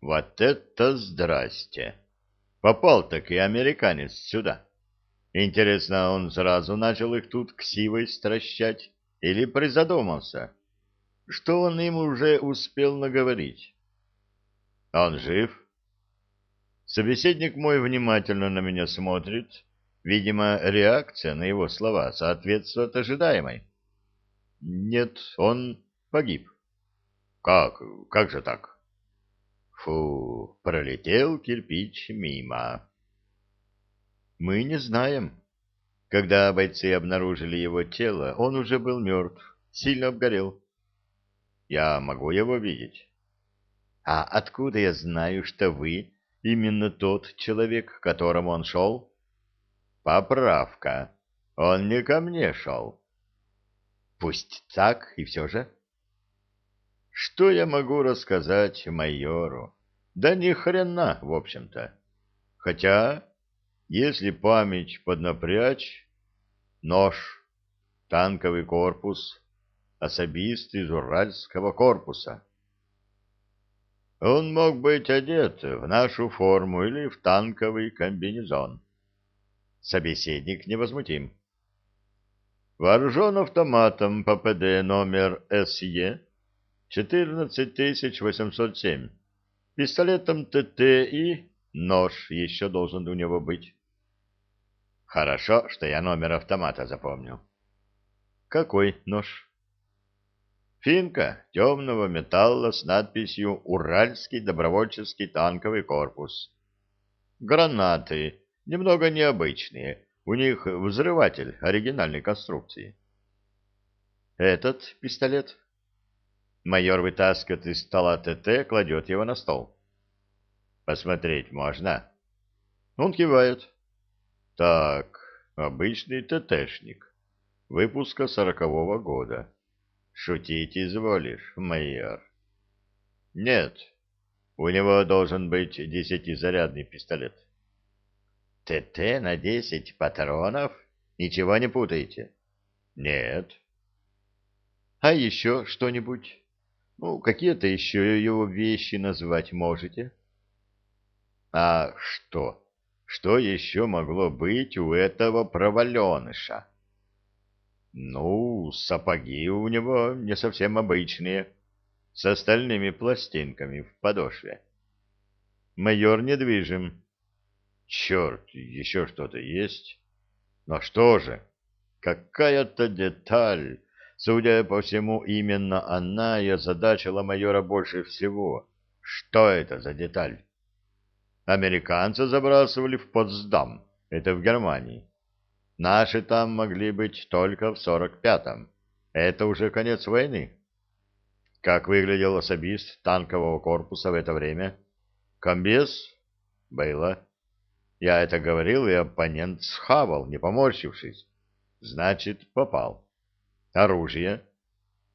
Вот это здрасте! Попал таки американец сюда. Интересно, он сразу начал их тут ксивой стращать или призадумался? Что он им уже успел наговорить? Он жив? Собеседник мой внимательно на меня смотрит. Видимо, реакция на его слова соответствует ожидаемой. Нет, он погиб. Как? Как же так? Фу, пролетел кирпич мимо. Мы не знаем. Когда бойцы обнаружили его тело, он уже был мертв, сильно обгорел. Я могу его видеть? А откуда я знаю, что вы именно тот человек, к которому он шел? Поправка. Он не ко мне шел. Пусть так, и все же. Что я могу рассказать майору? Да ни хрена, в общем-то. Хотя если память поднапрячь, нож, танковый корпус, особист из Уральского корпуса. Он мог быть одет в нашу форму или в танковый комбинезон. Собеседник невозмутим. Вооружен автоматом ППД номер СЕ 14807, пистолетом ТТ и нож еще должен у него быть. Хорошо, что я номер автомата запомнил. Какой нож? Финка темного металла с надписью «Уральский добровольческий танковый корпус». Гранаты, немного необычные, у них взрыватель оригинальной конструкции. Этот пистолет? Майор вытаскивает из стола ТТ, кладет его на стол. Посмотреть можно? Он кивает. Так, обычный ТТшник. Выпуска сорокового года. Шутить изволишь, майор? Нет, у него должен быть десятизарядный пистолет. ТТ на десять патронов? Ничего не путаете? Нет. А еще что-нибудь? Ну, какие-то еще его вещи назвать можете? А что? Что еще могло быть у этого проваленыша? Ну, сапоги у него не совсем обычные, с остальными пластинками в подошве. Майор недвижим. Черт, еще что-то есть? Но что же? Какая-то деталь. Судя по всему, именно она и озадачила майора больше всего. Что это за деталь? Американцы забрасывали в Потсдам, это в Германии. Наши там могли быть только в сорок пятом. Это уже конец войны. Как выглядел особист танкового корпуса в это время? Комбез? Было. Я это говорил, и оппонент схавал, не поморщившись. Значит, попал. Оружие.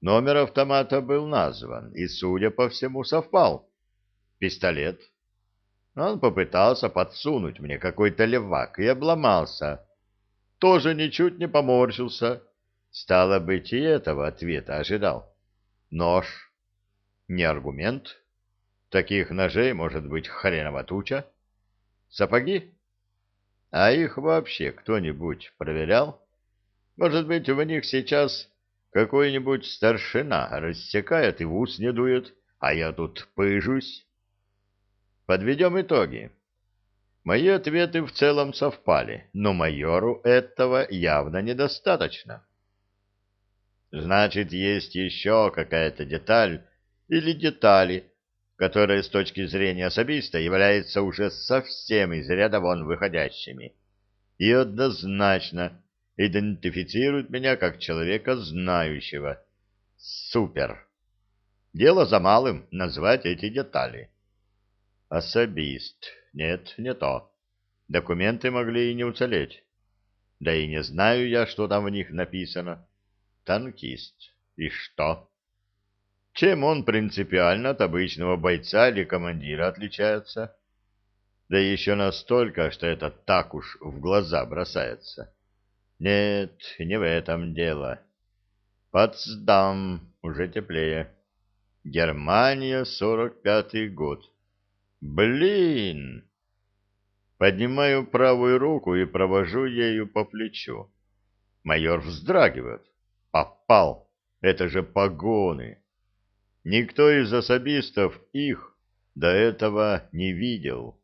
Номер автомата был назван, и, судя по всему, совпал. Пистолет. Он попытался подсунуть мне какой-то левак и обломался. Тоже ничуть не поморщился. Стало быть, и этого ответа ожидал. Нож. Не аргумент. Таких ножей может быть хреново туча. Сапоги? А их вообще кто-нибудь проверял? Может быть, в них сейчас какой-нибудь старшина рассекает и в ус не дует, а я тут пыжусь? Подведем итоги. Мои ответы в целом совпали, но майору этого явно недостаточно. Значит, есть еще какая-то деталь или детали, которые с точки зрения особиста являются уже совсем из ряда вон выходящими и однозначно идентифицируют меня как человека знающего. Супер! Дело за малым — назвать эти детали. Особист. Нет, не то. Документы могли и не уцелеть. Да и не знаю я, что там в них написано. Танкист. И что? Чем он принципиально от обычного бойца или командира отличается? Да еще настолько, что это так уж в глаза бросается. Нет, не в этом дело. Потсдам, уже теплее. Германия, сорок пятый год. Блин! Поднимаю правую руку и провожу ею по плечу. Майор вздрагивает. Попал! Это же погоны! Никто из особистов их до этого не видел.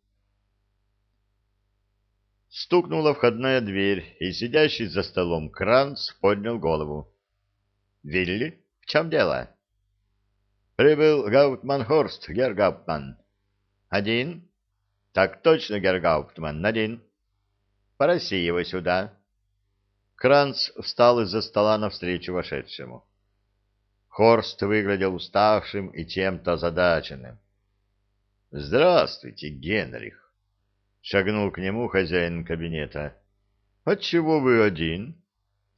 Стукнула входная дверь, и сидящий за столом Кранц поднял голову. — Вилли, в чем дело? — Прибыл Гауптман Хорст, герр Гауптман. — Один? — Так точно, герр Гауптман, один. — Пороси его сюда. Кранц встал из-за стола навстречу вошедшему. Хорст выглядел уставшим и чем-то озадаченным. — Здравствуйте, Генрих! — шагнул к нему хозяин кабинета. — Отчего вы один?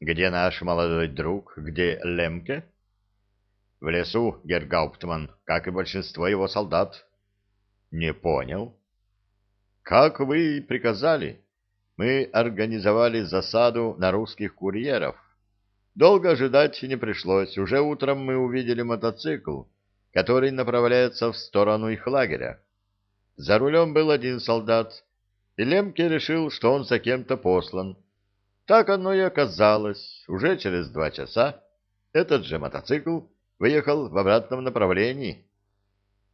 Где наш молодой друг? Где Лемке? — В лесу, Гергауптман, как и большинство его солдат. — Не понял. — Как вы приказали? Мы организовали засаду на русских курьеров. Долго ожидать не пришлось. Уже утром мы увидели мотоцикл, который направляется в сторону их лагеря. За рулем был один солдат, и Лемке решил, что он за кем-то послан. Так оно и оказалось. Уже через два часа этот же мотоцикл выехал в обратном направлении.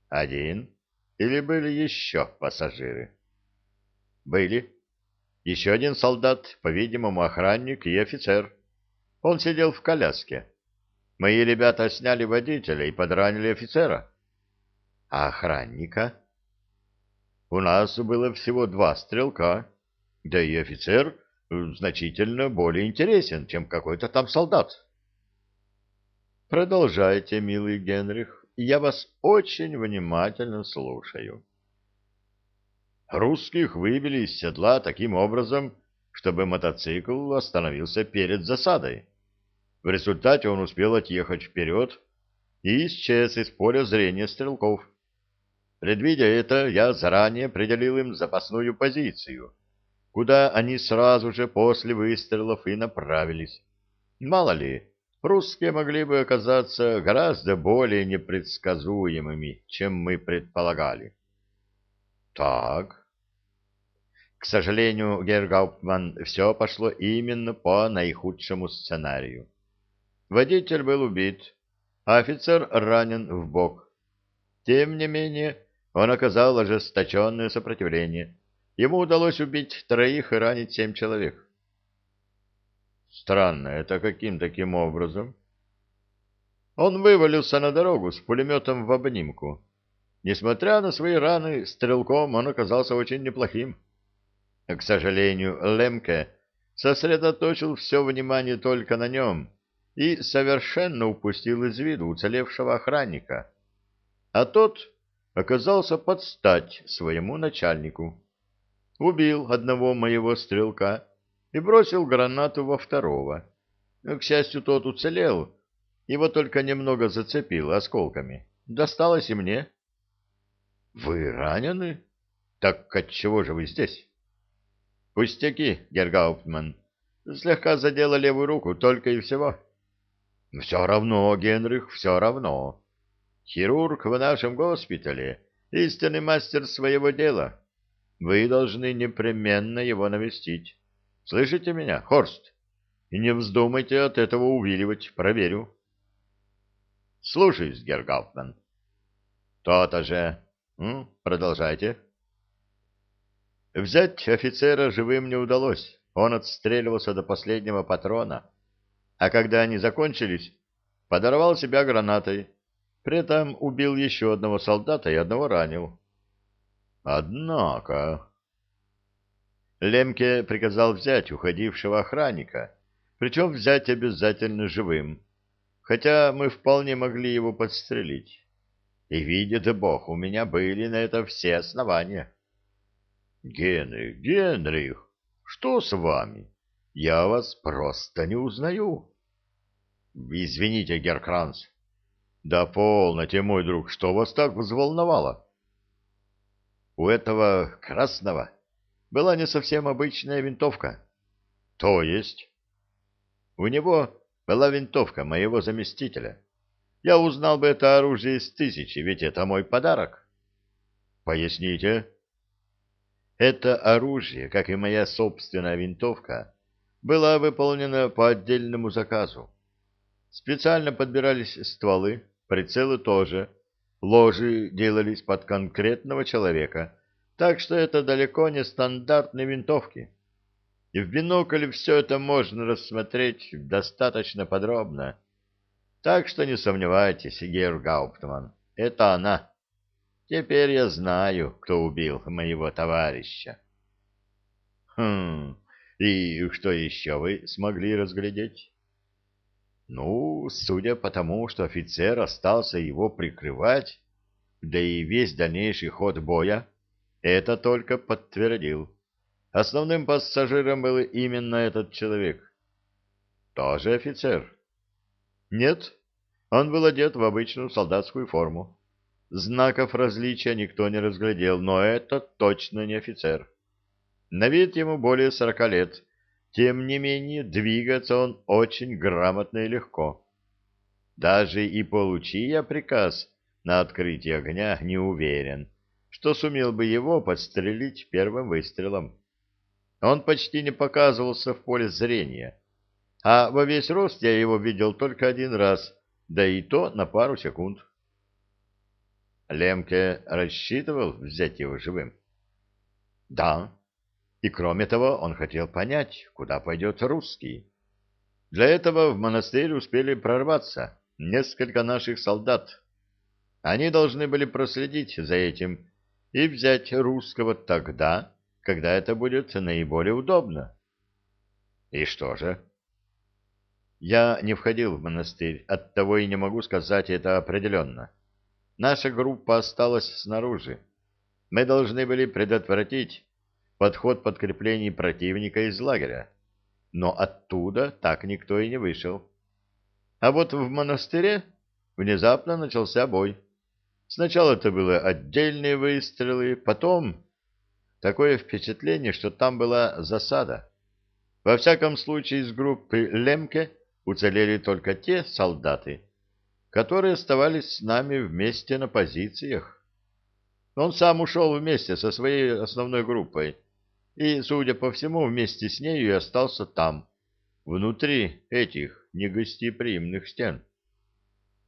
Один или были еще пассажиры? Были. Еще один солдат, по-видимому, охранник и офицер. Он сидел в коляске. Мои ребята сняли водителя и подранили офицера. А охранника? У нас было всего два стрелка, да и офицер значительно более интересен, чем какой-то там солдат. Продолжайте, милый Генрих, я вас очень внимательно слушаю. Русских выбили из седла таким образом, чтобы мотоцикл остановился перед засадой. В результате он успел отъехать вперед и исчез из поля зрения стрелков. Предвидя это, я заранее определил им запасную позицию, куда они сразу же после выстрелов и направились. Мало ли, русские могли бы оказаться гораздо более непредсказуемыми, чем мы предполагали. Так, к сожалению, Гергауптман, все пошло именно по наихудшему сценарию. Водитель был убит, а офицер ранен в бок. Тем не менее, он оказал ожесточенное сопротивление. Ему удалось убить троих и ранить семь человек. Странно, это каким таким образом? Он вывалился на дорогу с пулеметом в обнимку. Несмотря на свои раны, стрелком он оказался очень неплохим. К сожалению, Лемке сосредоточил все внимание только на нем и совершенно упустил из виду уцелевшего охранника. А тот оказался под стать своему начальнику. Убил одного моего стрелка и бросил гранату во второго. К счастью, тот уцелел, его только немного зацепило осколками. Досталось и мне. — Вы ранены? Так отчего же вы здесь? — Пустяки, Гергауптман. Слегка задела левую руку, только и всего. — Все равно, Генрих, все равно. Хирург в нашем госпитале — истинный мастер своего дела. Вы должны непременно его навестить. Слышите меня, Хорст? И не вздумайте от этого увиливать, проверю. — Слушаюсь, Гергауптман. — То-то же. М? Продолжайте. — Взять офицера живым не удалось, он отстреливался до последнего патрона, а когда они закончились, подорвал себя гранатой, при этом убил еще одного солдата и одного ранил. Однако... Лемке приказал взять уходившего охранника, причем взять обязательно живым, хотя мы вполне могли его подстрелить. И, видит Бог, у меня были на это все основания. Генрих, Генрих, что с вами? Я вас просто не узнаю. Извините, Геркранц. Да полноте, мой друг, что вас так взволновало? У этого красного была не совсем обычная винтовка. То есть? У него была винтовка моего заместителя. Я узнал бы это оружие из тысячи, ведь это мой подарок. Поясните. Это оружие, как и моя собственная винтовка, было выполнено по отдельному заказу. Специально подбирались стволы, прицелы тоже, ложи делались под конкретного человека, так что это далеко не стандартные винтовки. И в бинокль все это можно рассмотреть достаточно подробно. Так что не сомневайтесь, Гейр Гауптман, это она. Теперь я знаю, кто убил моего товарища. Хм, и что еще вы смогли разглядеть? Ну, судя по тому, что офицер остался его прикрывать, да и весь дальнейший ход боя, это только подтвердил. Основным пассажиром был именно этот человек. Тоже офицер? Нет, он был одет в обычную солдатскую форму. Знаков различия никто не разглядел, но это точно не офицер. На вид ему более сорока лет, тем не менее двигаться он очень грамотно и легко. Даже и получи я приказ на открытие огня, не уверен, что сумел бы его подстрелить первым выстрелом. Он почти не показывался в поле зрения, а во весь рост я его видел только один раз, да и то на пару секунд. Лемке рассчитывал взять его живым? Да. И кроме того, он хотел понять, куда пойдет русский. Для этого в монастырь успели прорваться несколько наших солдат. Они должны были проследить за этим и взять русского тогда, когда это будет наиболее удобно. И что же? Я не входил в монастырь, оттого и не могу сказать это определенно. Наша группа осталась снаружи. Мы должны были предотвратить подход подкреплений противника из лагеря, но оттуда так никто и не вышел. А вот в монастыре внезапно начался бой. Сначала это были отдельные выстрелы, потом такое впечатление, что там была засада. Во всяком случае, из группы Лемке уцелели только те солдаты, которые оставались с нами вместе на позициях. Он сам ушел вместе со своей основной группой и, судя по всему, вместе с нею и остался там, внутри этих негостеприимных стен.